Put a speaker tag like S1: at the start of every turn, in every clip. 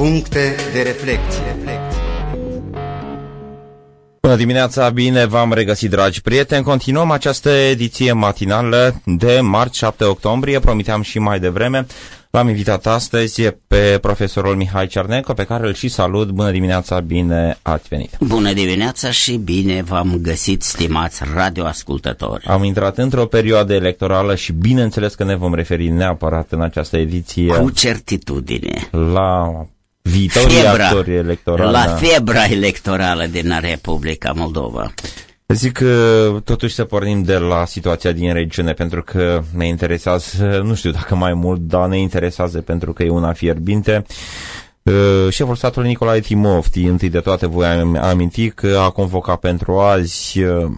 S1: Puncte de reflecție.
S2: Bună dimineața, bine v-am regăsit, dragi prieteni. Continuăm această ediție matinală de marți 7 octombrie. Promiteam și mai devreme. L-am invitat astăzi pe profesorul Mihai Cerneco, pe care îl și salut. Bună dimineața, bine ați venit.
S3: Bună dimineața și bine v-am găsit, stimați radioascultători.
S2: Am intrat într-o perioadă electorală și bineînțeles că ne vom referi neapărat în această ediție
S3: Cu certitudine.
S2: la viitorii
S3: Febra.
S2: actori electorali.
S3: La febra electorală din Republica Moldova.
S2: Zic că totuși să pornim de la situația din regiune pentru că ne interesează, nu știu dacă mai mult, dar ne interesează pentru că e una fierbinte. Uh, Șeful statului Nicolae Timofti, întâi de toate voi am- aminti că a convocat pentru azi uh,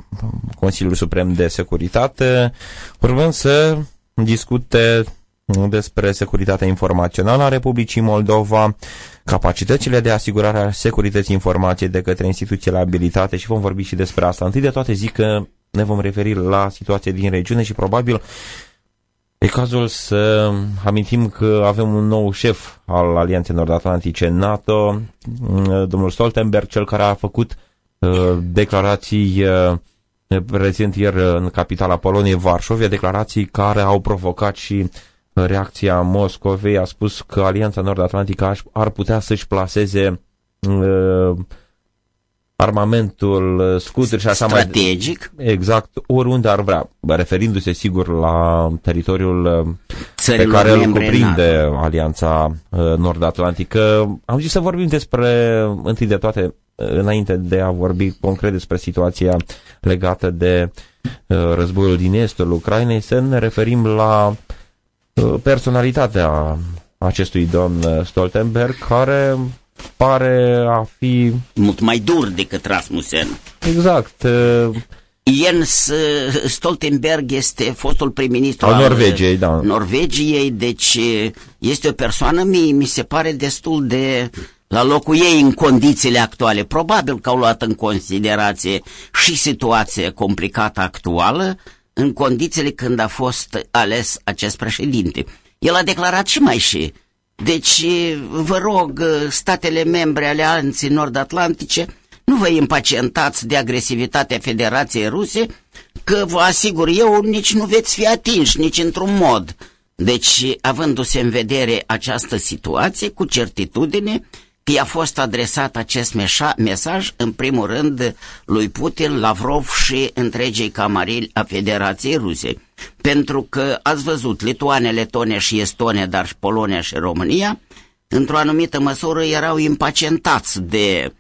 S2: Consiliul Suprem de Securitate, urmând să discute despre securitatea informațională a Republicii Moldova, capacitățile de asigurare a securității informației de către instituțiile abilitate și vom vorbi și despre asta. Întâi de toate zic că ne vom referi la situația din regiune și probabil e cazul să amintim că avem un nou șef al Alianței Nord-Atlantice NATO, domnul Stoltenberg, cel care a făcut uh, declarații uh, prezent ieri în capitala Poloniei, Varșovia, declarații care au provocat și reacția Moscovei. A spus că Alianța Nord-Atlantică aș- ar putea să-și placeze uh, armamentul, uh, scuturi și așa mai
S3: Strategic,
S2: Exact, oriunde ar vrea, Bă, referindu-se sigur la teritoriul uh, pe
S3: țărilor
S2: care îl
S3: membre
S2: cuprinde
S3: NATO.
S2: Alianța uh, Nord-Atlantică. Am zis să vorbim despre, întâi de toate, uh, înainte de a vorbi concret despre situația legată de uh, războiul din estul Ucrainei, să ne referim la uh, personalitatea acestui domn uh, Stoltenberg, care pare a fi
S3: Mult mai dur decât Rasmussen.
S2: exact uh,
S3: Jens uh, Stoltenberg este fostul prim-ministru
S2: Al Norvegiei, da.
S3: Norvegiei, deci uh, este o persoană, mi, mi se pare destul de la locul ei în condițiile actuale. Probabil că au luat în considerație și situația complicată actuală în condițiile când a fost ales acest președinte. El a declarat și mai și. Deci, vă rog, statele membre ale Alianței Nord-Atlantice, nu vă impacientați de agresivitatea Federației Ruse, că vă asigur eu, nici nu veți fi atinși, nici într-un mod. Deci, avându-se în vedere această situație, cu certitudine, că i-a fost adresat acest meșa- mesaj, în primul rând, lui Putin, Lavrov și întregii camarili a Federației Ruse. Pentru că, ați văzut, Lituania, Letonia și Estonia, dar și Polonia și România, într-o anumită măsură erau impacientați de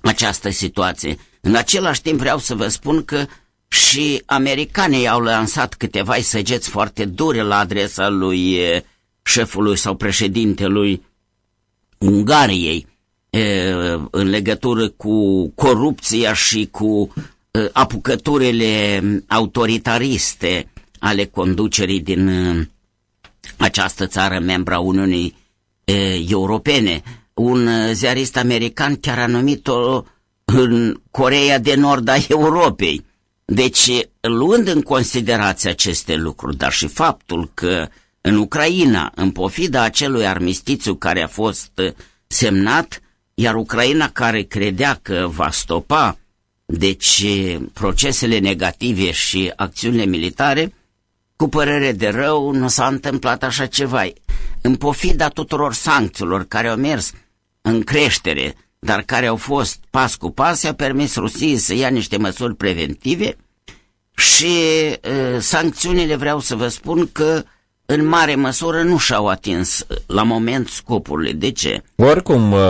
S3: această situație. În același timp vreau să vă spun că și americanii au lansat câteva săgeți foarte dure la adresa lui eh, șefului sau președintelui Ungariei eh, în legătură cu corupția și cu eh, apucăturile autoritariste ale conducerii din eh, această țară membra Uniunii eh, Europene. Un eh, ziarist american chiar a numit-o în Coreea de Nord a Europei. Deci, luând în considerație aceste lucruri, dar și faptul că în Ucraina, în pofida acelui armistițiu care a fost eh, semnat, iar Ucraina care credea că va stopa deci procesele negative și acțiunile militare, cu părere de rău, nu s-a întâmplat așa ceva. În pofida tuturor sancțiilor care au mers în creștere, dar care au fost pas cu pas, a permis Rusiei să ia niște măsuri preventive și uh, sancțiunile vreau să vă spun că în mare măsură nu și-au atins uh, la moment scopurile. De ce?
S2: Oricum, uh,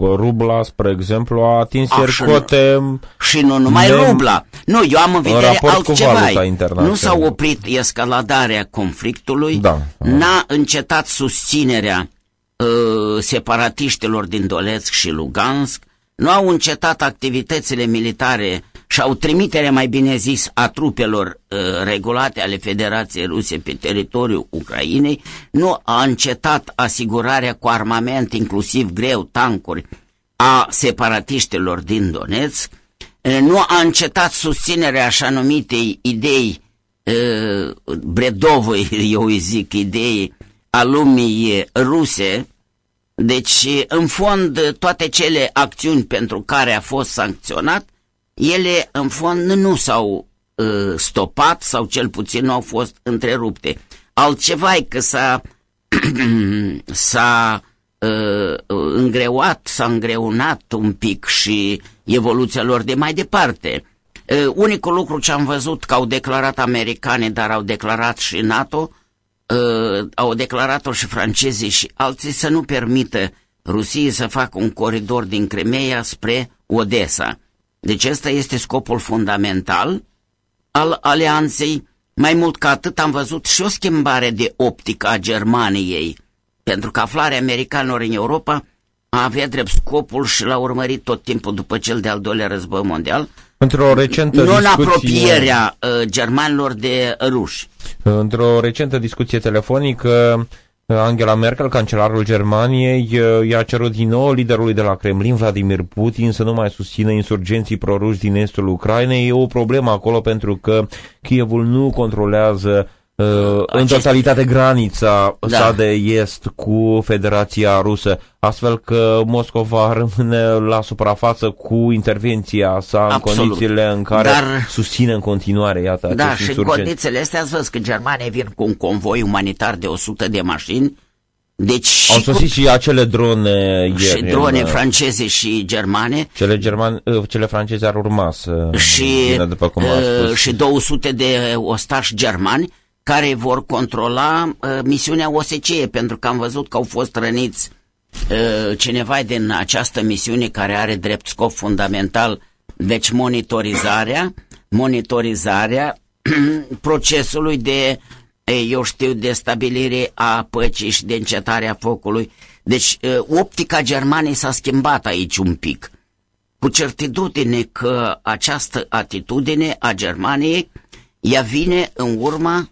S2: rubla, spre exemplu, a atins ieri
S3: Așa,
S2: cote...
S3: Și nu numai
S2: Nem-
S3: rubla. Nu, eu am în vedere
S2: raport cu
S3: altceva.
S2: valuta internațională.
S3: Nu s-a oprit escaladarea conflictului,
S2: Da.
S3: n-a încetat susținerea uh, separatiștilor din Donetsk și Lugansk, nu au încetat activitățile militare și au trimitere, mai bine zis, a trupelor uh, regulate ale Federației Ruse pe teritoriul Ucrainei, nu a încetat asigurarea cu armament, inclusiv greu, tancuri, a separatiștilor din Donetsk, uh, nu a încetat susținerea așa numitei idei Bredovă, eu îi zic, idei a lumii ruse, Deci, în fond, toate cele acțiuni pentru care a fost sancționat, ele, în fond, nu s-au uh, stopat sau cel puțin nu au fost întrerupte. Altceva e că s-a, s-a uh, îngreuat, s-a îngreunat un pic și evoluția lor de mai departe. Uh, unicul lucru ce am văzut că au declarat americane, dar au declarat și NATO, uh, au declarat-o și francezii și alții să nu permită Rusiei să facă un coridor din Crimea spre Odessa. Deci ăsta este scopul fundamental al alianței. Mai mult ca atât am văzut și o schimbare de optică a Germaniei, pentru că aflarea americanilor în Europa a avea drept scopul și l-a urmărit tot timpul după cel de-al doilea război mondial,
S2: Într-o recentă
S3: nu în
S2: discuție...
S3: apropierea uh, germanilor de ruși.
S2: Într-o recentă discuție telefonică, Angela Merkel, cancelarul Germaniei, i-a cerut din nou liderului de la Kremlin, Vladimir Putin, să nu mai susțină insurgenții proruși din estul Ucrainei. E o problemă acolo pentru că Kievul nu controlează uh, în totalitate granița
S3: Da.
S2: sa de est cu Federația Rusă, astfel că Moscova rămâne la suprafață cu intervenția sa în
S3: Absolut.
S2: condițiile în care
S3: Dar-
S2: susține în continuare, iată,
S3: Da,
S2: acești
S3: și în
S2: insurgenți.
S3: condițiile astea ați văzut că germanii vin cu un convoi umanitar de 100 de mașini, deci
S2: Au
S3: și, cu,
S2: sosit și acele drone
S3: și
S2: ieri
S3: drone
S2: în,
S3: franceze și germane
S2: Cele, german, uh, cele franceze ar urma să
S3: și,
S2: vină, după cum a
S3: uh,
S2: spus.
S3: și 200 de ostași germani care vor controla uh, misiunea OSCE, pentru că am văzut că au fost răniți uh, cineva din această misiune care are drept scop fundamental, deci monitorizarea, monitorizarea procesului de, eh, eu știu, de stabilire a păcii și de încetarea focului. Deci eh, optica Germaniei s-a schimbat aici un pic cu certitudine că această atitudine a Germaniei ea vine în urma uh,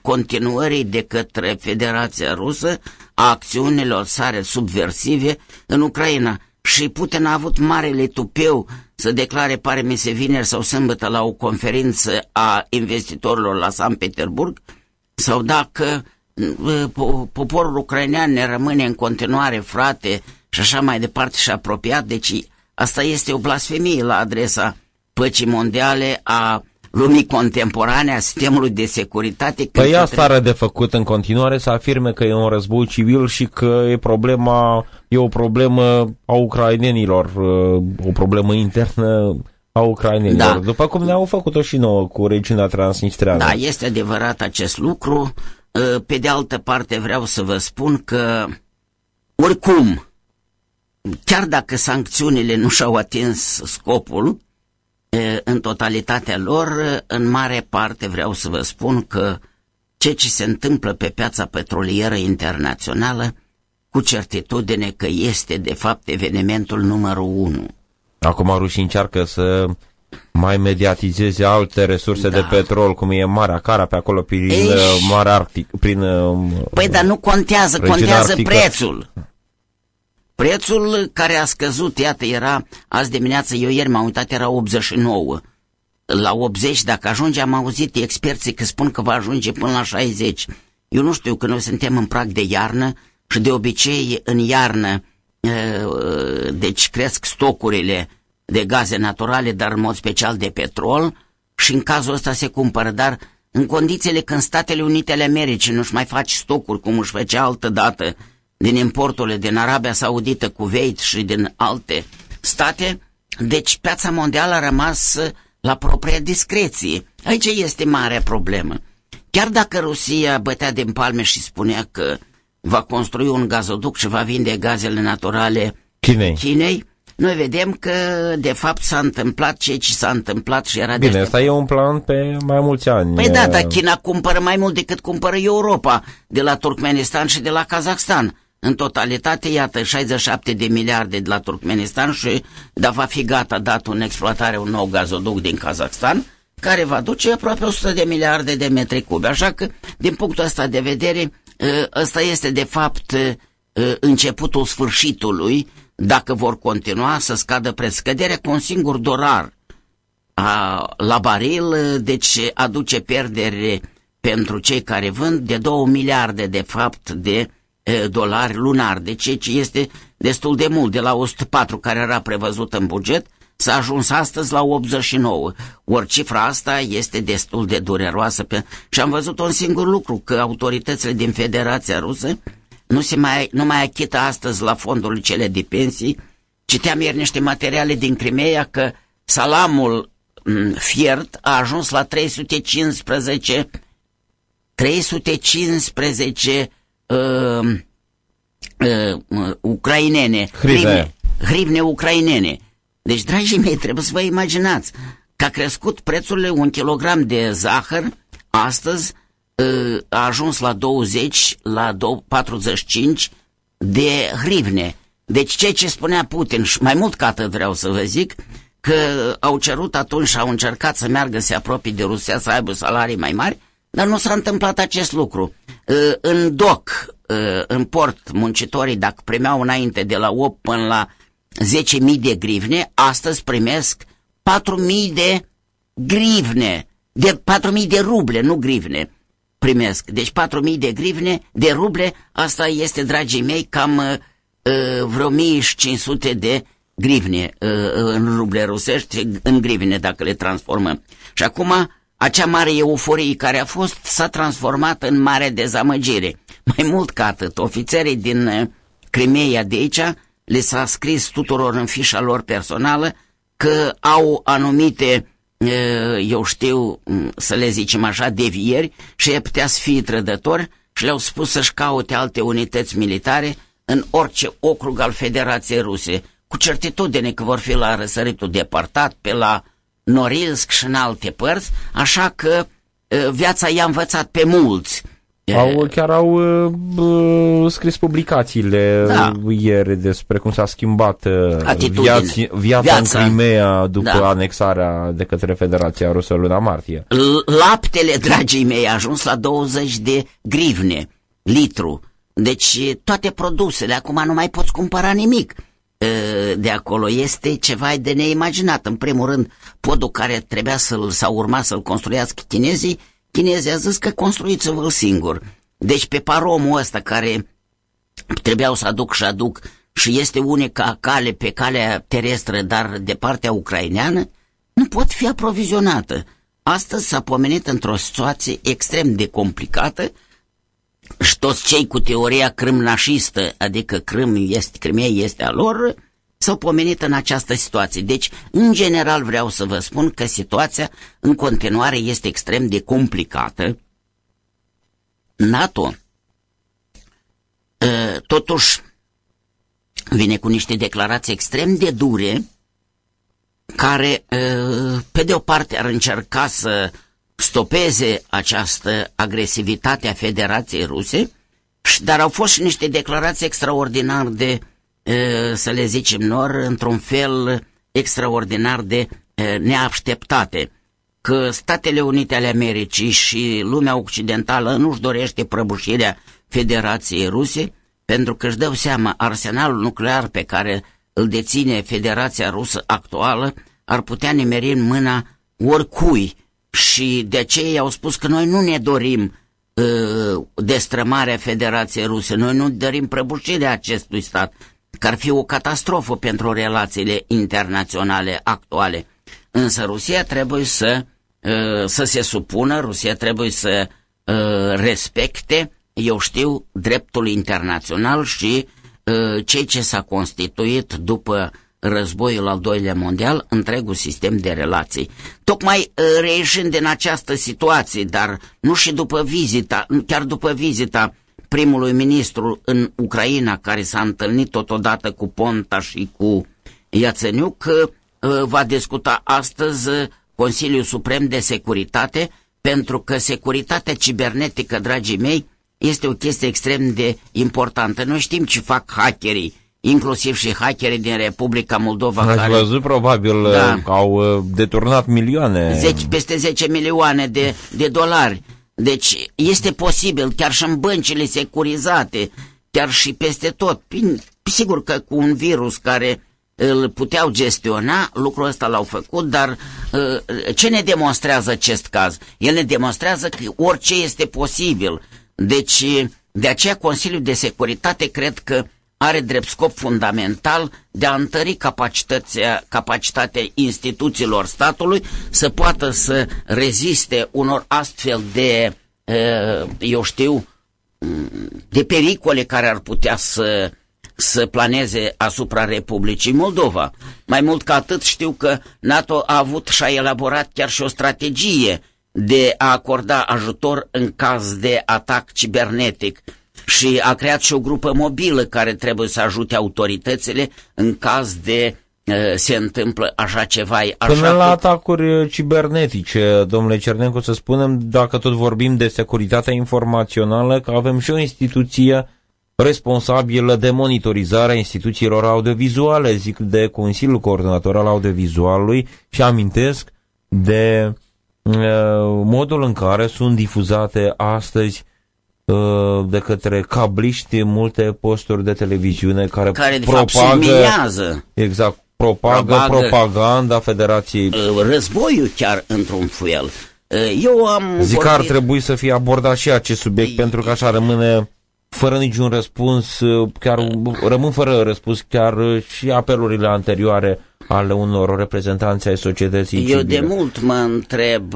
S3: continuării de către Federația Rusă a acțiunilor sale subversive în Ucraina. Și Putin a avut marele tupeu să declare, pare mi se vineri sau sâmbătă, la o conferință a investitorilor la San Petersburg, sau dacă uh, po- poporul ucrainean ne rămâne în continuare frate și așa mai departe și apropiat, deci asta este o blasfemie la adresa păcii mondiale a lumii contemporane, a sistemului de securitate. când
S2: Păi
S3: se
S2: asta are de făcut în continuare să afirme că e un război civil și că e problema, e o problemă a ucrainenilor, uh, o problemă internă a ucrainenilor,
S3: Da.
S2: după cum ne-au făcut-o și nouă cu regiunea transnistreană.
S3: Da, este adevărat acest lucru. Uh, Pe de altă parte vreau să vă spun că oricum, chiar dacă sancțiunile nu și-au atins scopul uh, în totalitatea lor, uh, în mare parte vreau să vă spun că ceea ce se întâmplă pe piața petrolieră internațională, cu certitudine că este de fapt evenimentul numărul unu.
S2: Acum rușii încearcă să mai mediatizeze alte resurse
S3: Da.
S2: de petrol, cum e Marea Cara pe acolo, prin
S3: Ei,
S2: uh, Marea Arctic, prin... uh,
S3: Păi, dar nu contează,
S2: Regiunea
S3: contează
S2: Arctică.
S3: prețul. Prețul care a scăzut, iată, era, azi dimineață, eu ieri m-am uitat, era 89. La 80, dacă ajunge, am auzit experții că spun că va ajunge până la 60. Eu nu știu, că noi suntem în prag de iarnă și de obicei în iarnă, uh, deci cresc stocurile de gaze naturale, dar în mod special de petrol și în cazul ăsta se cumpără, dar în condițiile când Statele Unite ale Americii nu-și mai faci stocuri cum își făcea altă dată din importurile din Arabia Saudită, Kuwait și din alte state, deci piața mondială a rămas la propria discreție. Aici este marea problemă. Chiar dacă Rusia bătea din palme și spunea că va construi un gazoduc și va vinde gazele naturale
S2: Chinei.
S3: Chinei, noi vedem că de fapt s-a întâmplat ce ce s-a întâmplat și era de
S2: Bine,
S3: aștept-
S2: asta e un plan pe mai mulți ani.
S3: Păi da,
S2: Uh,
S3: dar China cumpără mai mult decât cumpără Europa de la Turkmenistan și de la Kazakhstan. În totalitate, iată, 67 de miliarde de la Turkmenistan și da, va fi gata dat în exploatare un nou gazoduc din Kazakhstan, care va duce aproape 100 de miliarde de metri cubi. Așa că, din punctul ăsta de vedere, ă, ăsta este de fapt ă, începutul sfârșitului, dacă vor continua să scadă prescăderea cu un singur dolar a, la baril, deci aduce pierdere pentru cei care vând de 2 miliarde de fapt de dolari lunar, deci ce este destul de mult, de la 104 care era prevăzut în buget, s-a ajuns astăzi la 89. Ori cifra asta este destul de dureroasă pe... și am văzut un singur lucru, că autoritățile din Federația Rusă nu, se mai, nu mai achită astăzi la fondurile cele de pensii. Citeam ieri niște materiale din Crimea că salamul fiert a ajuns la 315 315 uh, uh, ucrainene,
S2: Hrivne.
S3: hrivne ucrainene. Deci, dragii mei, trebuie să vă imaginați că a crescut prețurile un kilogram de zahăr, astăzi uh, a ajuns la 20, la 45 de hrivne. Deci ceea ce spunea Putin, și mai mult ca atât vreau să vă zic, că au cerut atunci și au încercat să meargă, să se apropie de Rusia, să aibă salarii mai mari, dar nu s-a întâmplat acest lucru. Uh, în doc, uh, în port, muncitorii, dacă primeau înainte de la 8 până la 10.000 de grivne, astăzi primesc 4.000 de grivne, de 4.000 de ruble, nu grivne primesc. Deci 4.000 de grivne, de ruble, asta este, dragii mei, cam uh, vreo 1.500 de grivne uh, în ruble rusești, în grivne dacă le transformăm. Și acum acea mare euforie care a fost s-a transformat în mare dezamăgire. Mai mult ca atât, ofițerii din uh, Crimea de aici le s-a scris tuturor în fișa lor personală că au anumite, uh, eu știu, mm, să le zicem așa, devieri și e putea să fie trădători și le-au spus să-și caute alte unități militare în orice ocrug al Federației Ruse, cu certitudine că vor fi la răsăritul departat, pe la Norilsk și în alte părți, așa că viața i-a învățat pe mulți.
S2: Au, chiar au uh, scris publicațiile
S3: Da.
S2: ieri despre cum s-a schimbat uh,
S3: Atitudine.
S2: viați, viața,
S3: Viața.
S2: în Crimea după
S3: Da.
S2: anexarea de către Federația Rusă luna martie.
S3: L- Laptele, dragii mei, a ajuns la 20 de grivne litru. Deci toate produsele, acum nu mai poți cumpăra nimic e, de acolo. Este ceva de neimaginat. În primul rând, podul care trebuia să-l, sau urma să-l construiască chinezii, chinezii a zis că construiți-vă-l singur. Deci pe paromul ăsta care trebuiau să aduc și aduc și este unica cale pe calea terestră, dar de partea ucraineană, nu pot fi aprovizionată. Astăzi s-a pomenit într-o situație extrem de complicată și toți cei cu teoria crâmnașistă, adică Crâm este, Crimea este a lor, s-au pomenit în această situație. Deci, în general vreau să vă spun că situația în continuare este extrem de complicată. NATO uh, totuși vine cu niște declarații extrem de dure care, uh, pe de o parte, ar încerca să stopeze această agresivitate a Federației Ruse, și- dar au fost și niște declarații extraordinar de, uh, să le zicem nor, într-un fel extraordinar de uh, neașteptate. Că Statele Unite ale Americii și lumea occidentală nu-și dorește prăbușirea Federației Ruse pentru că își dau seama arsenalul nuclear pe care îl deține Federația Rusă actuală ar putea nimeri în mâna oricui și de aceea ei au spus că noi nu ne dorim uh, destrămarea Federației Ruse, noi nu dorim prăbușirea acestui stat, că ar fi o catastrofă pentru relațiile internaționale actuale. Însă Rusia trebuie să, uh, să se supună, Rusia trebuie să uh, respecte, eu știu, dreptul internațional și uh, cei ce s-a constituit după războiul al doilea mondial, întregul sistem de relații. Tocmai uh, reieșind din această situație, dar nu și după vizita, chiar după vizita primului ministru în Ucraina, care s-a întâlnit totodată cu Ponta și cu Iațeniuc, uh, va discuta astăzi uh, Consiliul Suprem de Securitate, pentru că securitatea cibernetică, dragii mei, este o chestie extrem de importantă. Noi știm ce fac hackerii, inclusiv și hackerii din Republica Moldova,
S2: Ați
S3: care
S2: văzut probabil
S3: Da.
S2: da. că au uh, deturnat milioane.
S3: 10, peste 10 milioane de, de dolari. Deci este posibil, chiar și în băncile securizate, chiar și peste tot. Prin- Sigur că cu un virus care îl puteau gestiona, lucrul ăsta l-au făcut, dar uh, ce ne demonstrează acest caz? El ne demonstrează că orice este posibil. Deci De aceea Consiliul de Securitate cred că are drept scop fundamental de a întări capacitatea, capacitatea instituțiilor statului să poată să reziste unor astfel de, eu știu, de pericole care ar putea să, să planeze asupra Republicii Moldova. Mai mult ca atât știu că NATO a avut și a elaborat chiar și o strategie de a acorda ajutor în caz de atac cibernetic și a creat și o grupă mobilă care trebuie să ajute autoritățile în caz de se întâmplă așa ceva. Așa
S2: Până la atacuri cibernetice, domnule Cernencu, să spunem, dacă tot vorbim de securitatea informațională, că avem și o instituție responsabilă de monitorizarea instituțiilor audiovizuale, zic de Consiliul Coordonator al Audiovizualului și amintesc de uh, modul în care sunt difuzate astăzi uh, de către cabliști multe posturi de televiziune care,
S3: care de
S2: propagă,
S3: fapt,
S2: exact, propagă, propagă propaganda Federației.
S3: Uh, războiul chiar într-un fel. Uh, eu am
S2: Zic vorbit... că ar trebui să fie abordat și acest subiect, e... pentru că așa rămâne fără niciun răspuns, uh, chiar rămân fără răspuns chiar și apelurile anterioare ale unor reprezentanți ai societății
S3: Eu civile. de mult mă întreb,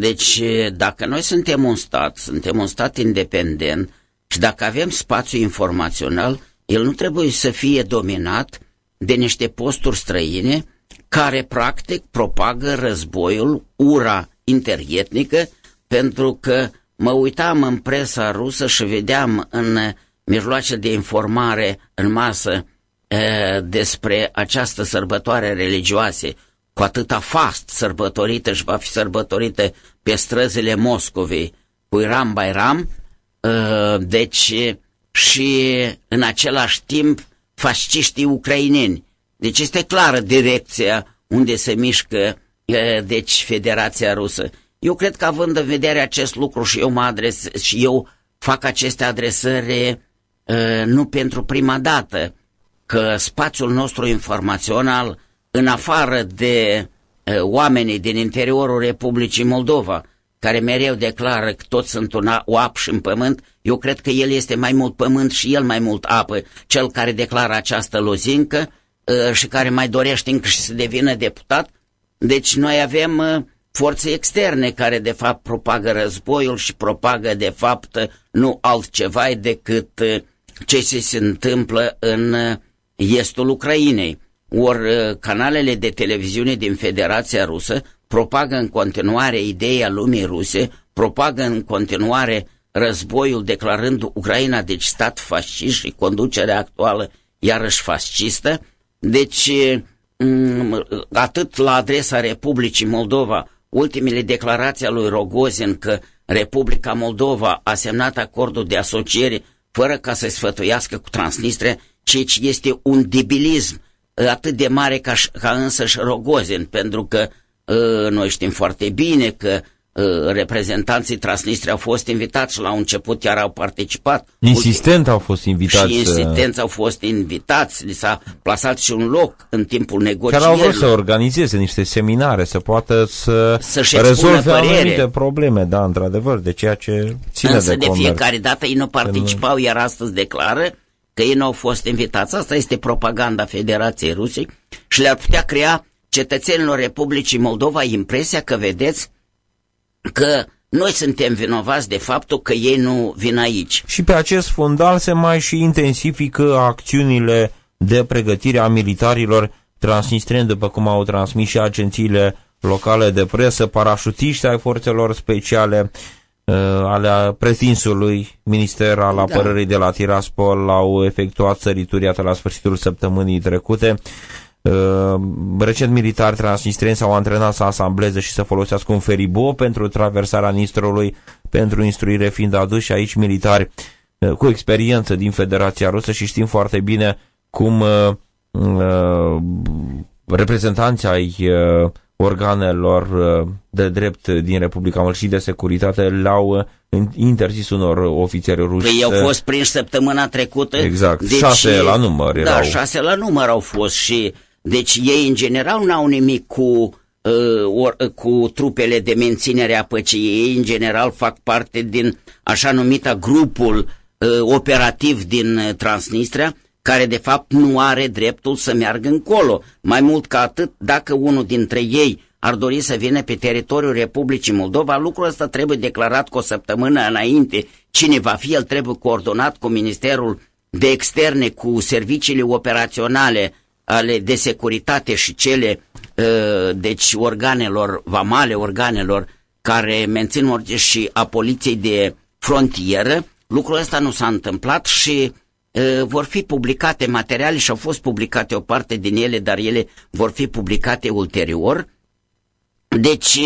S3: deci dacă noi suntem un stat, suntem un stat independent și dacă avem spațiu informațional, el nu trebuie să fie dominat de niște posturi străine care practic propagă războiul, ura interetnică, pentru că mă uitam în presa rusă și vedeam în mijloace de informare în masă e, despre această sărbătoare religioase, cu atâta fast sărbătorită și va fi sărbătorită pe străzile Moscovei, cu Iram Bairam, e, deci și în același timp fasciștii ucraineni. Deci este clară direcția unde se mișcă deci Federația Rusă. Eu cred că având în vedere acest lucru și eu mă adres și eu fac aceste adresări nu pentru prima dată, că spațiul nostru informațional, în afară de oamenii din interiorul Republicii Moldova, care mereu declară că toți sunt un oap și în pământ, eu cred că el este mai mult pământ și el mai mult apă, cel care declară această lozincă uh, și care mai dorește încă și să devină deputat. Deci noi avem uh, forțe externe care de fapt propagă războiul și propagă de fapt nu altceva decât uh, ce se întâmplă în estul Ucrainei. Ori canalele de televiziune din Federația Rusă propagă în continuare ideea lumii ruse, propagă în continuare războiul declarând Ucraina deci stat fascist și conducerea actuală iarăși fascistă. Deci mm, atât la adresa Republicii Moldova, ultimele declarații a lui Rogozin că Republica Moldova a semnat acordul de asociere fără ca să sfătuiască cu Transnistria, ceea ce este un debilism atât de mare ca, ca însăși Rogozin, pentru că Ă, noi știm foarte bine că ă, reprezentanții Transnistria au fost invitați la un început chiar au participat.
S2: Insistent au fost invitați.
S3: Și insistenți au fost invitați, li s-a plasat și un loc în timpul negocierilor.
S2: Chiar au vrut să organizeze niște seminare, să poată să, să rezolve anumite probleme, da, într-adevăr, de ceea ce ține
S3: Însă
S2: de
S3: de comerț. fiecare dată ei nu participau, iar astăzi declară că ei nu au fost invitați. Asta este propaganda Federației Rusiei și le-ar putea crea cetățenilor Republicii Moldova impresia că vedeți că noi suntem vinovați de faptul că ei nu vin aici.
S2: Și pe acest fundal se mai și intensifică acțiunile de pregătire a militarilor transnistreni, după cum au transmis și agențiile locale de presă, parașutiști ai forțelor speciale uh, ale pretinsului minister al da. apărării de la Tiraspol au efectuat sărituri iată la sfârșitul săptămânii trecute. Uh, recent militari transnistreni s-au antrenat să asambleze și să folosească un feribo pentru traversarea Nistrului, pentru instruire fiind aduși aici militari uh, cu experiență din Federația Rusă și știm foarte bine cum uh, uh, reprezentanții ai uh, organelor uh, de drept din Republica Moldova și de securitate le-au interzis unor ofițeri ruși.
S3: Păi au fost prinși săptămâna trecută.
S2: Exact, deci, șase la număr
S3: da, erau. Da, șase la număr au fost și deci ei în general n-au nimic cu, uh, or, uh, cu trupele de menținere a păcii. Ei în general fac parte din așa numita grupul operativ din Transnistria, care de fapt nu are dreptul să meargă încolo. Mai mult ca atât, dacă unul dintre ei ar dori să vină pe teritoriul Republicii Moldova, lucrul ăsta trebuie declarat cu o săptămână înainte. Cine va fi, el trebuie coordonat cu Ministerul de Externe, cu serviciile operaționale ale de securitate și cele, uh, deci organelor vamale, organelor care mențin ordine și a poliției de frontieră. Lucrul ăsta nu s-a întâmplat și uh, vor fi publicate materiale și au fost publicate o parte din ele, dar ele vor fi publicate ulterior. Deci,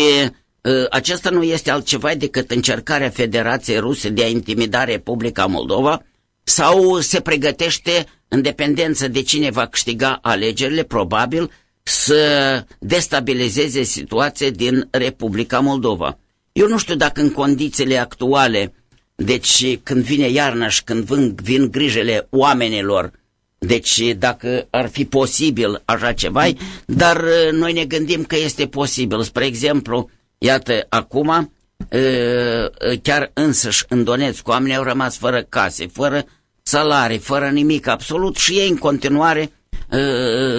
S3: acesta nu este altceva decât încercarea Federației Ruse de a intimida Republica Moldova sau se pregătește, în dependență de cine va câștiga alegerile, probabil, să destabilizeze situația din Republica Moldova. Eu nu știu dacă în condițiile actuale, deci când vine iarna și când vin, vin grijele oamenilor, deci dacă ar fi posibil așa ceva, dar uh, noi ne gândim că este posibil. Spre exemplu, iată, acum, uh, uh, chiar însăși în Donetsk, oamenii au rămas fără case, fără salarii, fără nimic, absolut, și ei în continuare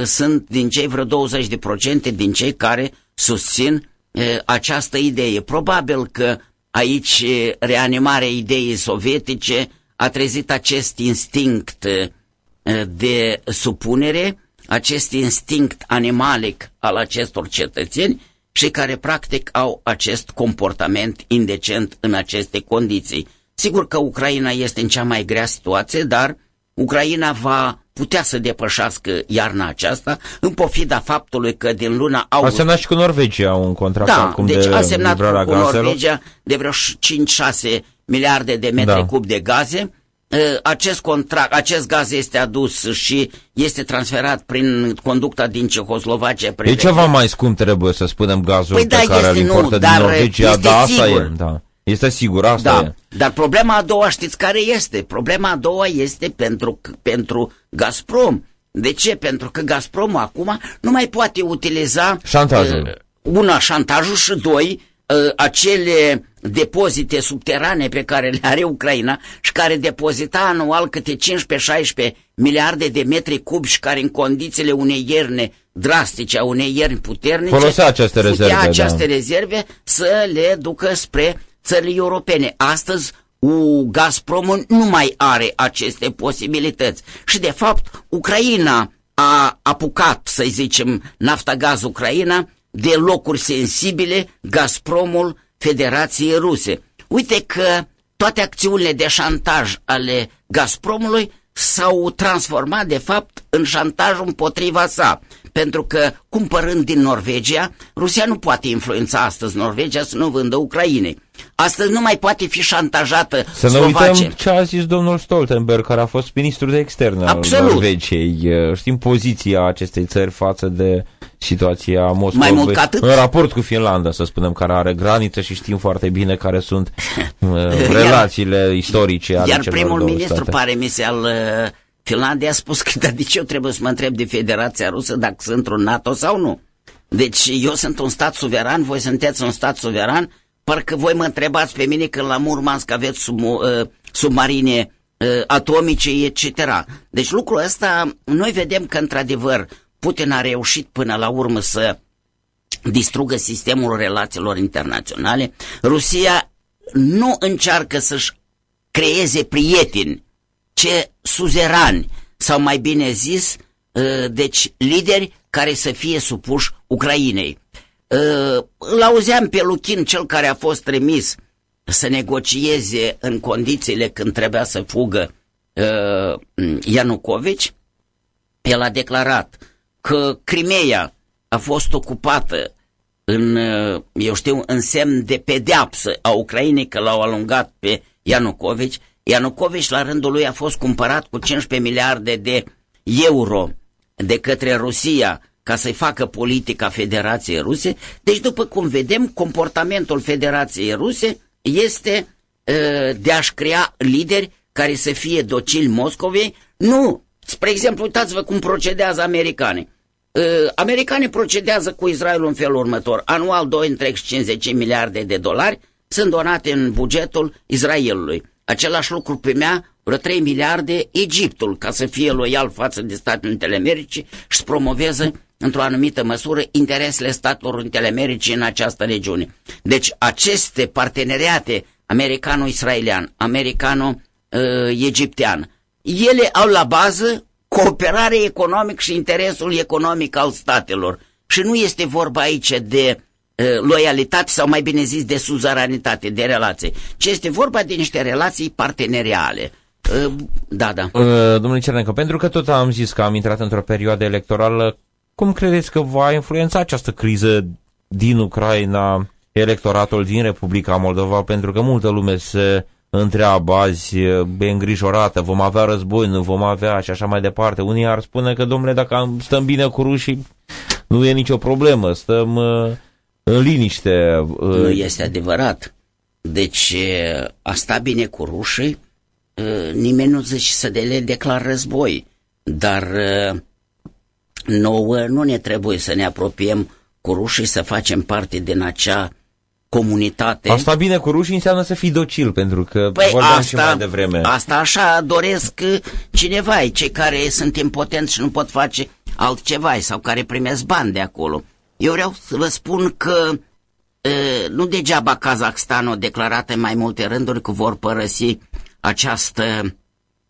S3: sunt din cei vreo 20% din cei care susțin această idee. Probabil că aici reanimarea ideii sovietice a trezit acest instinct de supunere, acest instinct animalic al acestor cetățeni și care practic au acest comportament indecent în aceste condiții. Sigur că Ucraina este în cea mai grea situație, dar Ucraina va putea să depășească iarna aceasta, în pofida faptului că din luna august...
S2: A semnat și cu Norvegia un contract
S3: da,
S2: acum
S3: deci
S2: de
S3: a semnat cu, cu
S2: Norvegia
S3: de vreo 5-6 miliarde de metri da. cub de gaze, acest contract, acest gaz este adus și este transferat prin conducta din Cehoslovacia.
S2: E ceva mai scump trebuie să spunem gazul păi pe da, care îl importă nu, din Norvegia, da, asta sigur. e, da. Este sigur, asta da. e.
S3: Dar problema a doua, știți care este? Problema a doua este pentru, pentru Gazprom. De ce? Pentru că Gazprom acum nu mai poate utiliza...
S2: Șantajul.
S3: Uh, una, șantajul și doi, uh, acele depozite subterane pe care le are Ucraina și care depozita anual câte 15-16 miliarde de metri cubi și care în condițiile unei ierne drastice, a unei ierni puternice,
S2: folosea aceste rezerve,
S3: aceste da. rezerve să le ducă spre țările europene. Astăzi Gazprom nu mai are aceste posibilități și de fapt Ucraina a apucat, să zicem, nafta gaz Ucraina de locuri sensibile, Gazpromul Federației Ruse. Uite că toate acțiunile de șantaj ale Gazpromului s-au transformat de fapt în șantaj împotriva sa. Pentru că, cumpărând din Norvegia, Rusia nu poate influența astăzi Norvegia să nu vândă Ucrainei. Astăzi nu mai poate fi șantajată
S2: Să ne uităm ce a zis domnul Stoltenberg, care a fost ministru de externe Absolut. al Norvegiei. Știm poziția acestei țări față de situația Moscovei.
S3: Mai mult ca atât?
S2: În raport cu Finlanda, să spunem, care are graniță și știm foarte bine care sunt uh, relațiile iar, istorice ale
S3: Iar
S2: celor
S3: primul ministru,
S2: state.
S3: pare mi se, al uh, Finlandiei a spus că dar de ce eu trebuie să mă întreb de Federația Rusă dacă sunt într-un NATO sau nu? Deci eu sunt un stat suveran, voi sunteți un stat suveran, parcă voi mă întrebați pe mine când la Murmansk aveți sub, uh, submarine uh, atomice, etc. Deci lucrul ăsta, noi vedem că într-adevăr Putin a reușit până la urmă să distrugă sistemul relațiilor internaționale. Rusia nu încearcă să-și creeze prieteni, ce suzerani, sau mai bine zis, uh, deci lideri care să fie supuși Ucrainei. Uh, îl auzeam pe Luchin, cel care a fost trimis să negocieze în condițiile când trebuia să fugă uh, Ianucovici. El a declarat că Crimea a fost ocupată în, eu știu, în semn de pedeapsă a Ucrainei că l-au alungat pe Ianucovici. Ianucovici la rândul lui a fost cumpărat cu 15 miliarde de euro de către Rusia ca să-i facă politica Federației Ruse. Deci, după cum vedem, comportamentul Federației Ruse este uh, de a-și crea lideri care să fie docili Moscovei. Nu, spre exemplu, uitați-vă cum procedează americanii. Uh, americanii procedează cu Israelul în felul următor. Anual 2,50 miliarde de dolari sunt donate în bugetul Israelului. Același lucru primea vreo 3 miliarde Egiptul, ca să fie loial față de Statele Unite ale Americii și să promoveze într-o anumită măsură interesele Statelor Unite ale Americii în această regiune. Deci aceste parteneriate americano-israelian, americano-egiptean, ele au la bază cooperare economică și interesul economic al statelor. Și nu este vorba aici de loialitate sau mai bine zis de suzeranitate, de relații, ci este vorba de niște relații parteneriale. Da, da.
S2: Domnule Cernencă, pentru că tot am zis că am intrat într-o perioadă electorală, cum credeți că va influența această criză din Ucraina electoratul din Republica Moldova? Pentru că multă lume se întreabă azi, e îngrijorată, vom avea război, nu vom avea și așa mai departe. Unii ar spune că, domnule, dacă stăm bine cu rușii, nu e nicio problemă, stăm în liniște.
S3: Nu este adevărat. Deci a sta bine cu rușii, nimeni nu zice să de le declar război, dar nouă nu ne trebuie să ne apropiem cu rușii să facem parte din acea comunitate.
S2: Asta bine cu rușii înseamnă să fii docil, pentru că păi vorbeam asta, și mai devreme.
S3: Asta așa doresc cineva, cei care sunt impotenți și nu pot face altceva sau care primesc bani de acolo. Eu vreau să vă spun că e, nu degeaba Kazakhstanul a declarat în mai multe rânduri că vor părăsi această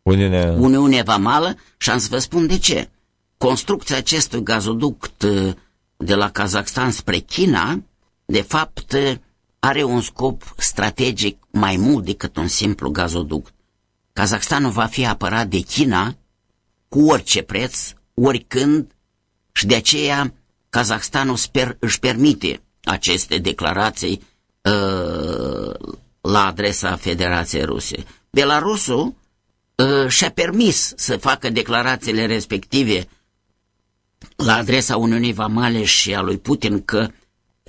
S2: Uniune,
S3: Uniune Vamală și am să vă spun de ce. Construcția acestui gazoduct de la Kazakhstan spre China, de fapt, are un scop strategic mai mult decât un simplu gazoduct. Kazakhstanul va fi apărat de China cu orice preț, oricând și de aceea Kazakhstanul sper, își permite aceste declarații uh, la adresa Federației Ruse. Belarusul uh, și-a permis să facă declarațiile respective la adresa Uniunii Vamale și a lui Putin că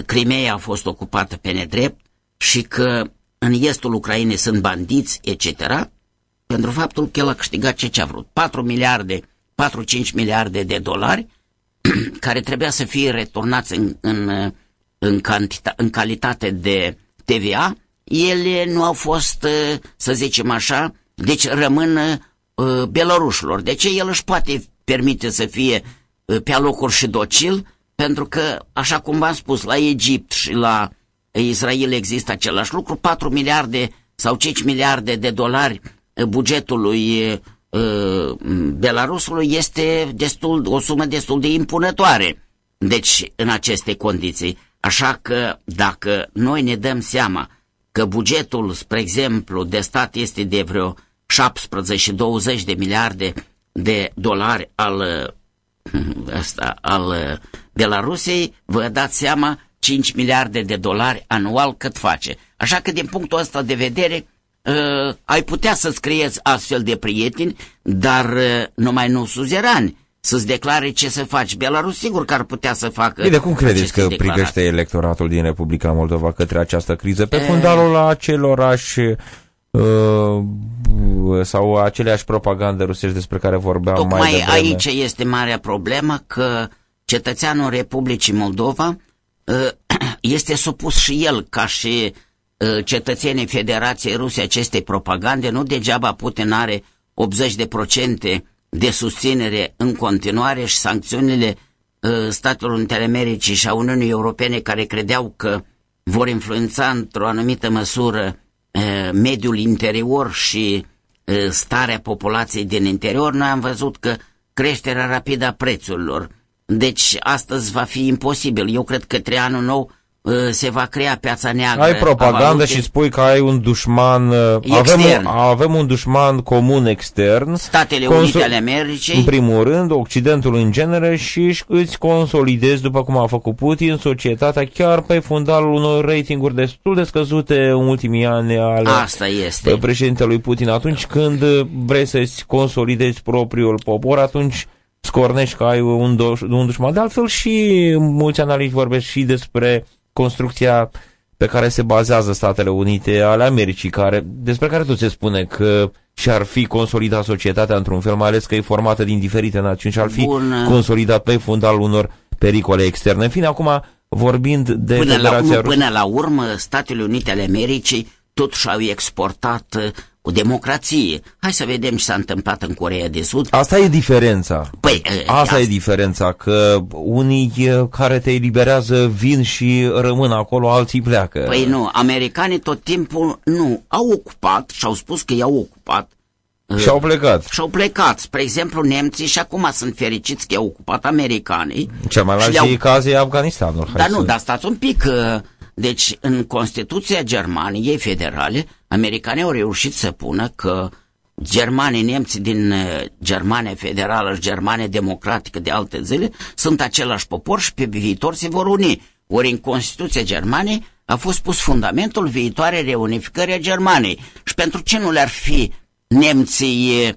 S3: Crimea a fost ocupată pe nedrept și că în estul Ucrainei sunt bandiți, etc., pentru faptul că el a câștigat ce ce a vrut. 4 miliarde, 4-5 miliarde de dolari care trebuia să fie returnați în, în, în, cantita, în calitate de TVA, ele nu au fost, să zicem așa, deci rămân uh, belorușilor. De ce el își poate permite să fie uh, pe alocuri și docil? Pentru că, așa cum v-am spus, la Egipt și la Israel există același lucru, 4 miliarde sau 5 miliarde de dolari bugetului uh, Belarusului este destul, o sumă destul de impunătoare. Deci, în aceste condiții, așa că dacă noi ne dăm seama că bugetul, spre exemplu, de stat este de vreo 17-20 de miliarde de dolari al, ăsta, al Belarusiei, vă dați seama 5 miliarde de dolari anual cât face. Așa că din punctul ăsta de vedere, uh, ai putea să-ți creezi astfel de prieteni, dar uh, numai nu suzerani să-ți declare ce să faci. Belarus sigur că ar putea să facă
S2: Bine, cum credeți că declarate. privește electoratul din Republica Moldova către această criză? Pe fundalul acelorași uh, sau aceleași propagande rusești despre care vorbeam
S3: Tocmai
S2: mai devreme?
S3: aici este marea problemă că cetățeanul Republicii Moldova uh, este supus și el ca și uh, cetățenii Federației Ruse acestei propagande. Nu degeaba Putin are 80% de susținere în continuare și sancțiunile uh, Statelor Unite ale Americii și a Uniunii Europene care credeau că vor influența într-o anumită măsură uh, mediul interior și uh, starea populației din interior, noi am văzut că creșterea rapidă a prețurilor. Deci astăzi va fi imposibil. Eu cred că trei anul nou Uh, se va crea piața neagră.
S2: Ai propagandă și spui că ai un dușman, uh, avem un, avem un dușman comun extern.
S3: Statele Unite ale Americii.
S2: În primul rând, Occidentul în genere și îți consolidezi, după cum a făcut Putin, societatea chiar pe fundalul unor ratinguri destul de scăzute în ultimii ani ale
S3: Asta este.
S2: președintelui Putin. Atunci când vrei să-ți consolidezi propriul popor, atunci scornești că ai un, un dușman. De altfel și mulți analiști vorbesc și despre construcția pe care se bazează Statele Unite ale Americii, care, despre care tot se spune că și-ar fi consolidat societatea într-un fel, mai ales că e formată din diferite națiuni și ar fi Bun. consolidat pe fundal unor pericole externe. În fine, acum, vorbind de
S3: până
S2: Federația
S3: la, Rusă... Până la urmă, Statele Unite ale Americii totuși au exportat o democrație. Hai să vedem ce s-a întâmplat în Coreea de Sud.
S2: Asta e diferența.
S3: Păi,
S2: asta e diferența, că unii care te eliberează vin și rămân acolo, alții pleacă.
S3: Păi nu, americanii tot timpul nu au ocupat și au spus că i-au ocupat
S2: și-au plecat.
S3: Și-au plecat. Spre exemplu, nemții și acum sunt fericiți că au ocupat americanii.
S2: Cel mai la caz e Afganistanul.
S3: Dar nu, dar stați un pic. Deci, în Constituția Germaniei Federale, americanii au reușit să pună că germanii, nemții din Germania Federală și Germania Democratică de alte zile sunt același popor și pe viitor se vor uni. Ori în Constituția Germaniei a fost pus fundamentul viitoare reunificării a Germaniei. Și pentru ce nu le-ar fi nemții,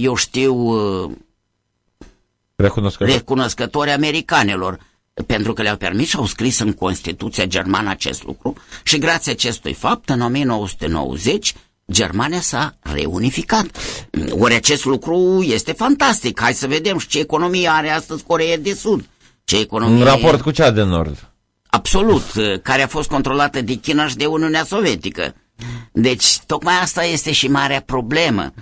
S3: eu știu,
S2: recunoscători,
S3: recunoscători americanilor, pentru că le-au permis și au scris în Constituția Germană acest lucru și grație acestui fapt, în 1990, Germania s-a reunificat. Ori acest lucru este fantastic. Hai să vedem și ce economie are astăzi Coreea de Sud. Ce economie...
S2: În raport cu cea de Nord.
S3: Absolut, care a fost controlată de China și de Uniunea Sovietică. Deci, tocmai asta este și marea problemă,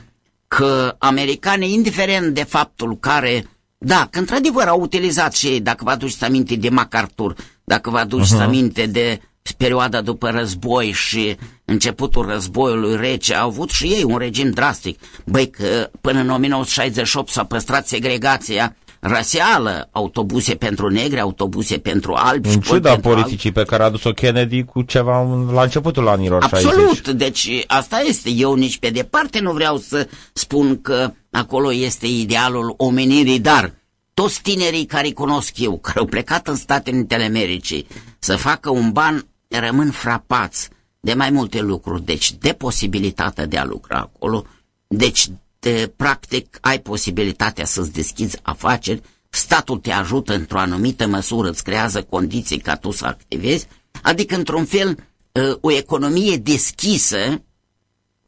S3: că americanii, indiferent de faptul care, da, că într-adevăr au utilizat și ei, dacă vă aduceți aminte de MacArthur, dacă vă aduceți uh-huh. aminte de perioada după război și începutul războiului rece, au avut și ei un regim drastic. Băi, că până în 1968 s-a păstrat segregația rasială, autobuse pentru negri, autobuse pentru albi.
S2: În ciuda politicii albi. pe care a adus-o Kennedy cu ceva la începutul anilor
S3: Absolut,
S2: 60.
S3: deci asta este. Eu nici pe departe nu vreau să spun că acolo este idealul omenirii, dar toți tinerii care îi cunosc eu, care au plecat în Statele Unite ale Americii să facă un ban, rămân frapați de mai multe lucruri. Deci de posibilitatea de a lucra acolo, deci te, practic ai posibilitatea să-ți deschizi afaceri, statul te ajută într-o anumită măsură, îți creează condiții ca tu să activezi, adică într-un fel ă, o economie deschisă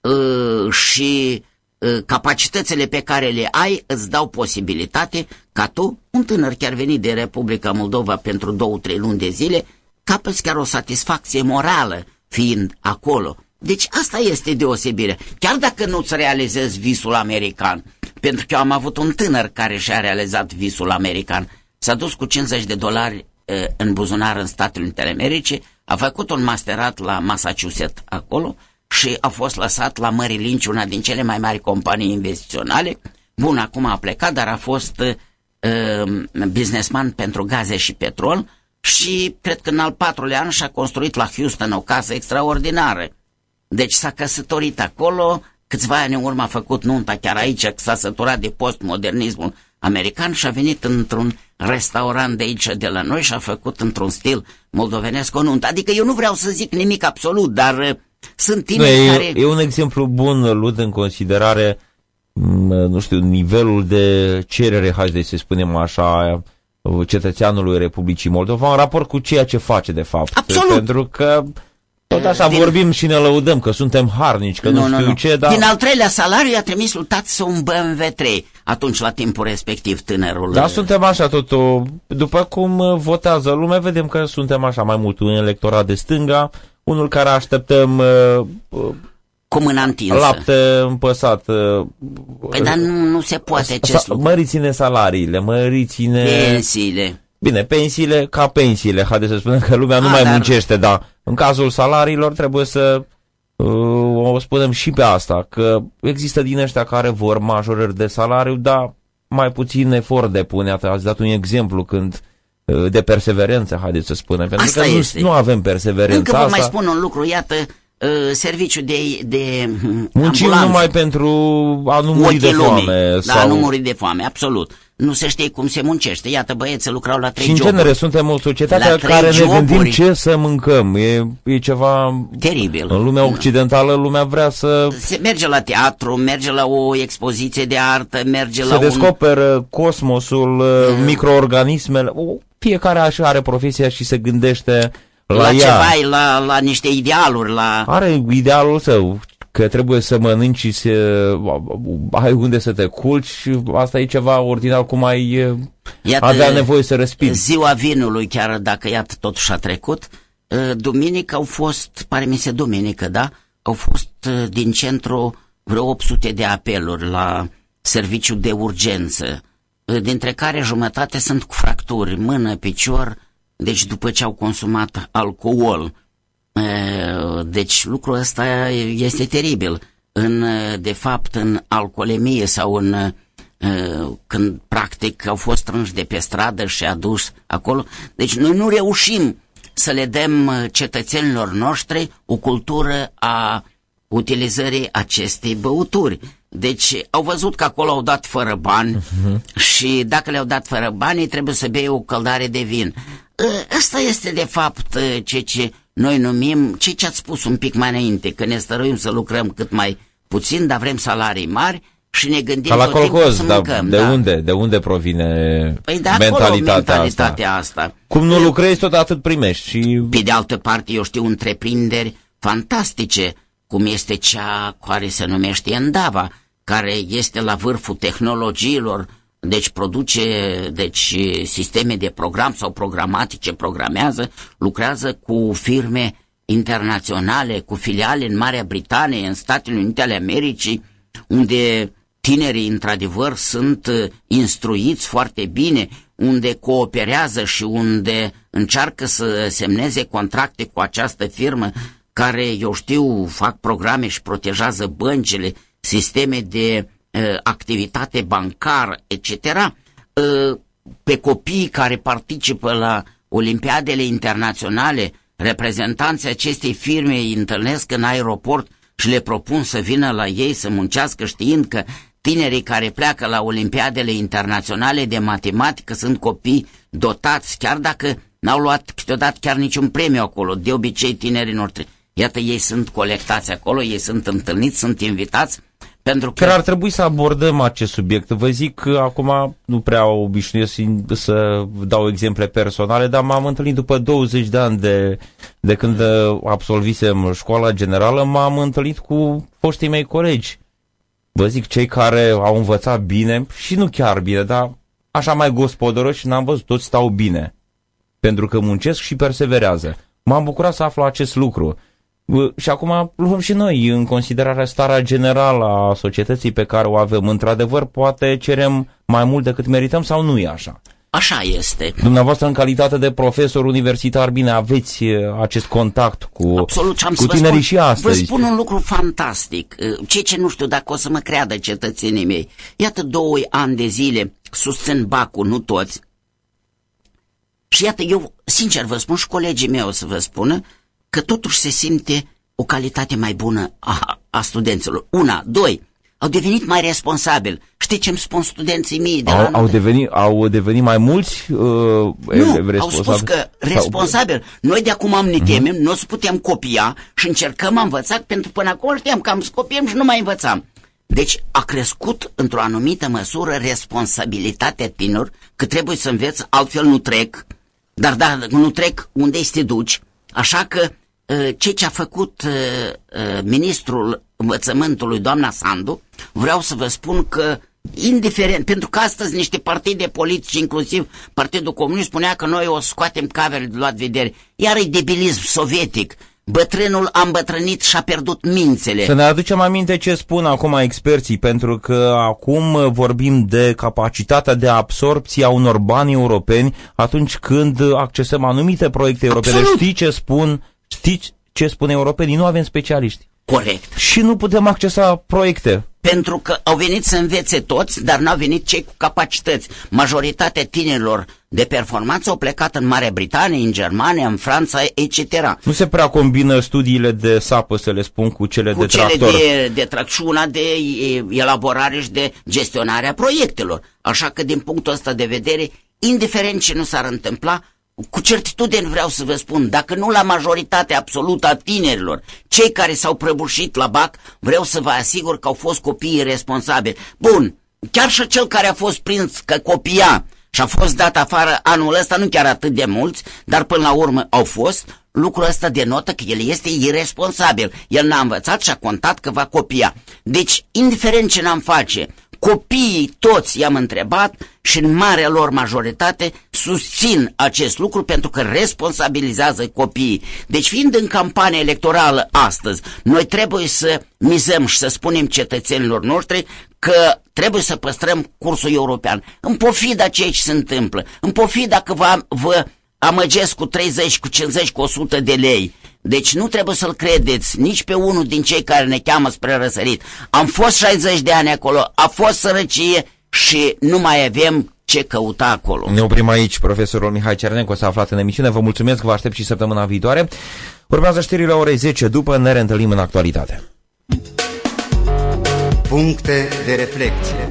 S3: ă, și ă, capacitățile pe care le ai îți dau posibilitate ca tu, un tânăr chiar venit de Republica Moldova pentru două, trei luni de zile, capăți chiar o satisfacție morală fiind acolo. Deci asta este deosebire. Chiar dacă nu-ți realizezi visul american, pentru că eu am avut un tânăr care și-a realizat visul american, s-a dus cu 50 de dolari e, în buzunar în Statele Unite ale Americii, a făcut un masterat la Massachusetts acolo și a fost lăsat la Mării Lynch, una din cele mai mari companii investiționale. Bun, acum a plecat, dar a fost e, businessman pentru gaze și petrol și cred că în al patrulea an și-a construit la Houston o casă extraordinară deci s-a căsătorit acolo, câțiva ani în urmă a făcut nunta chiar aici, că s-a săturat de postmodernismul american și a venit într-un restaurant de aici de la noi și a făcut într-un stil moldovenesc o nuntă. Adică eu nu vreau să zic nimic absolut, dar uh, sunt tineri
S2: nu,
S3: care...
S2: E un exemplu bun luat în considerare, nu știu, nivelul de cerere, hai să spunem așa, cetățeanului Republicii Moldova în raport cu ceea ce face de fapt.
S3: Absolut.
S2: Pentru că tot așa din... vorbim și ne lăudăm că suntem harnici, că nu, nu știu nu. ce, dar...
S3: Din al treilea salariu i-a trimis lui să un BMW 3, atunci la timpul respectiv tânărul.
S2: Da, suntem așa totul, după cum uh, votează lumea, vedem că suntem așa mai mult un electorat de stânga, unul care așteptăm uh, uh
S3: cu mâna întinsă.
S2: Lapte împăsat. Uh,
S3: păi dar nu, nu se poate acest lucru.
S2: Măriți-ne salariile, măriți-ne...
S3: Pensiile.
S2: Bine, pensiile ca pensiile, haideți să spunem că lumea A, nu mai dar... muncește, dar în cazul salariilor trebuie să uh, o spunem și pe asta, că există din ăștia care vor majorări de salariu, dar mai puțin efort depune. Ați dat un exemplu când uh, de perseverență, haideți să spunem, pentru
S3: asta
S2: că
S3: este.
S2: nu, nu avem perseverență. Încă vă
S3: asta. mai spun un lucru, iată, uh, serviciu de, de
S2: Muncim
S3: ambulanță.
S2: numai pentru a nu muri de foame.
S3: Da, sau... nu muri de foame, absolut nu se știe cum se muncește. Iată, băieții lucrau la trei
S2: Și în
S3: joburi.
S2: genere suntem o societate care ne gândim ce să mâncăm. E, e ceva...
S3: Teribil.
S2: În lumea occidentală, lumea vrea să...
S3: Se merge la teatru, merge la o expoziție de artă, merge
S2: se
S3: la
S2: Se descoperă cosmosul, mm. microorganismele. Fiecare așa are profesia și se gândește la, la ea.
S3: ceva, la, la niște idealuri, la...
S2: Are idealul său că trebuie să mănânci și să ai unde să te culci, asta e ceva ordinar cum ai iată, avea nevoie să respiri.
S3: Ziua vinului, chiar dacă iată totuși a trecut, duminică au fost, pare mi se duminică, da? Au fost uh, din centru vreo 800 de apeluri la serviciu de urgență, uh, dintre care jumătate sunt cu fracturi, mână, picior, deci după ce au consumat alcool. Deci lucrul ăsta este teribil. În, de fapt, în alcoolemie sau în când practic au fost strânși de pe stradă și adus acolo. Deci noi nu reușim să le dăm cetățenilor noștri o cultură a utilizării acestei băuturi. Deci au văzut că acolo au dat fără bani uh-huh. și dacă le-au dat fără bani trebuie să bei o căldare de vin. Asta este de fapt ce, ce noi numim, ce ce ați spus un pic mai înainte, că ne stăruim să lucrăm cât mai puțin, dar vrem salarii mari și ne gândim
S2: Ca la colhoz,
S3: să
S2: dar
S3: mâncăm.
S2: de
S3: da?
S2: unde? De unde provine
S3: Păi de
S2: mentalitatea,
S3: acolo mentalitatea
S2: asta?
S3: asta.
S2: Cum nu lucrezi, tot atât primești. Și
S3: Pe de altă parte, eu știu întreprinderi fantastice, cum este cea care se numește Endava, care este la vârful tehnologiilor, deci produce deci, sisteme de program sau programatice, programează, lucrează cu firme internaționale, cu filiale în Marea Britanie, în Statele Unite ale Americii, unde tinerii, într-adevăr, sunt uh, instruiți foarte bine, unde cooperează și unde încearcă să semneze contracte cu această firmă care, eu știu, fac programe și protejează băncile, sisteme de uh, activitate bancară, etc., uh, pe copiii care participă la Olimpiadele internaționale, reprezentanții acestei firme îi întâlnesc în aeroport și le propun să vină la ei să muncească știind că tinerii care pleacă la Olimpiadele internaționale de matematică sunt copii dotați, chiar dacă n-au luat câteodată chiar niciun premiu acolo, de obicei tinerii noștri. Iată, ei sunt colectați acolo, ei sunt întâlniți, sunt invitați, pentru că...
S2: Chiar ar trebui să abordăm acest subiect. Vă zic că acum nu prea obișnuiesc să dau exemple personale, dar m-am întâlnit după 20 de ani de, de când absolvisem școala generală, m-am întâlnit cu foștii mei colegi. Vă zic, cei care au învățat bine și nu chiar bine, dar așa mai gospodărăși și n-am văzut, toți stau bine. Pentru că muncesc și perseverează. M-am bucurat să aflu acest lucru. Și acum luăm și noi în considerare starea generală a societății pe care o avem. Într-adevăr, poate cerem mai mult decât merităm sau nu e așa?
S3: Așa este.
S2: Dumneavoastră, în calitate de profesor universitar, bine, aveți acest contact cu,
S3: Absolut, am
S2: cu
S3: să vă
S2: tinerii
S3: spun,
S2: și astăzi.
S3: Vă spun un lucru fantastic, ceea ce nu știu dacă o să mă creadă cetățenii mei. Iată două ani de zile susțin Bacul, nu toți. Și iată, eu, sincer vă spun, și colegii mei o să vă spună, că totuși se simte o calitate mai bună a, a studenților. Una, doi, au devenit mai responsabili. Știi ce îmi spun studenții mei de
S2: au,
S3: la
S2: au, devenit, au devenit mai mulți uh,
S3: nu, au spus că responsabil. Noi de acum am ne mhm. temem, uh-huh. nu o să putem copia și încercăm a învăța, pentru până acolo știam că am să copiem și nu mai învățam. Deci a crescut într-o anumită măsură responsabilitatea tinerilor că trebuie să înveți, altfel nu trec. Dar da, nu trec, unde te duci? Așa că ce ce a făcut ministrul învățământului, doamna Sandu, vreau să vă spun că indiferent, pentru că astăzi niște partide politice, inclusiv Partidul Comunist, spunea că noi o scoatem camerele de luat vedere. Iar e debilism sovietic. Bătrânul a îmbătrânit și a pierdut mințele.
S2: Să ne aducem aminte ce spun acum experții, pentru că acum vorbim de capacitatea de absorpție a unor bani europeni atunci când accesăm anumite proiecte europene.
S3: Absolut.
S2: Știi ce spun Știți ce spun europenii? Nu avem specialiști.
S3: Corect.
S2: Și nu putem accesa proiecte.
S3: Pentru că au venit să învețe toți, dar n-au venit cei cu capacități. Majoritatea tinerilor de performanță au plecat în Marea Britanie, în Germania, în Franța, etc.
S2: Nu se prea combină studiile de sapă, să le spun, cu cele
S3: cu
S2: de
S3: cele
S2: tractor.
S3: de, de tracțiunea de elaborare și de gestionare a proiectelor. Așa că, din punctul ăsta de vedere, indiferent ce nu s-ar întâmpla, cu certitudine vreau să vă spun, dacă nu la majoritatea absolută a tinerilor, cei care s-au prăbușit la BAC, vreau să vă asigur că au fost copiii responsabili. Bun, chiar și cel care a fost prins că copia și a fost dat afară anul ăsta, nu chiar atât de mulți, dar până la urmă au fost, lucrul ăsta denotă că el este irresponsabil. El n-a învățat și a contat că va copia. Deci, indiferent ce n-am face, Copiii toți i-am întrebat și în marea lor majoritate susțin acest lucru pentru că responsabilizează copiii. Deci fiind în campanie electorală astăzi, noi trebuie să mizăm și să spunem cetățenilor noștri că trebuie să păstrăm cursul european. În pofida ceea ce se întâmplă, în pofida că vă, vă amăgesc cu 30, cu 50, cu 100 de lei, deci nu trebuie să-l credeți nici pe unul din cei care ne cheamă spre răsărit. Am fost 60 de ani acolo, a fost sărăcie și nu mai avem ce căuta acolo.
S2: Ne oprim aici. Profesorul Mihai Cernenco s-a aflat în emisiune. Vă mulțumesc, vă aștept și săptămâna viitoare. Urmează știrile la ore 10, după ne reîntâlnim în actualitate.
S1: Puncte de reflecție.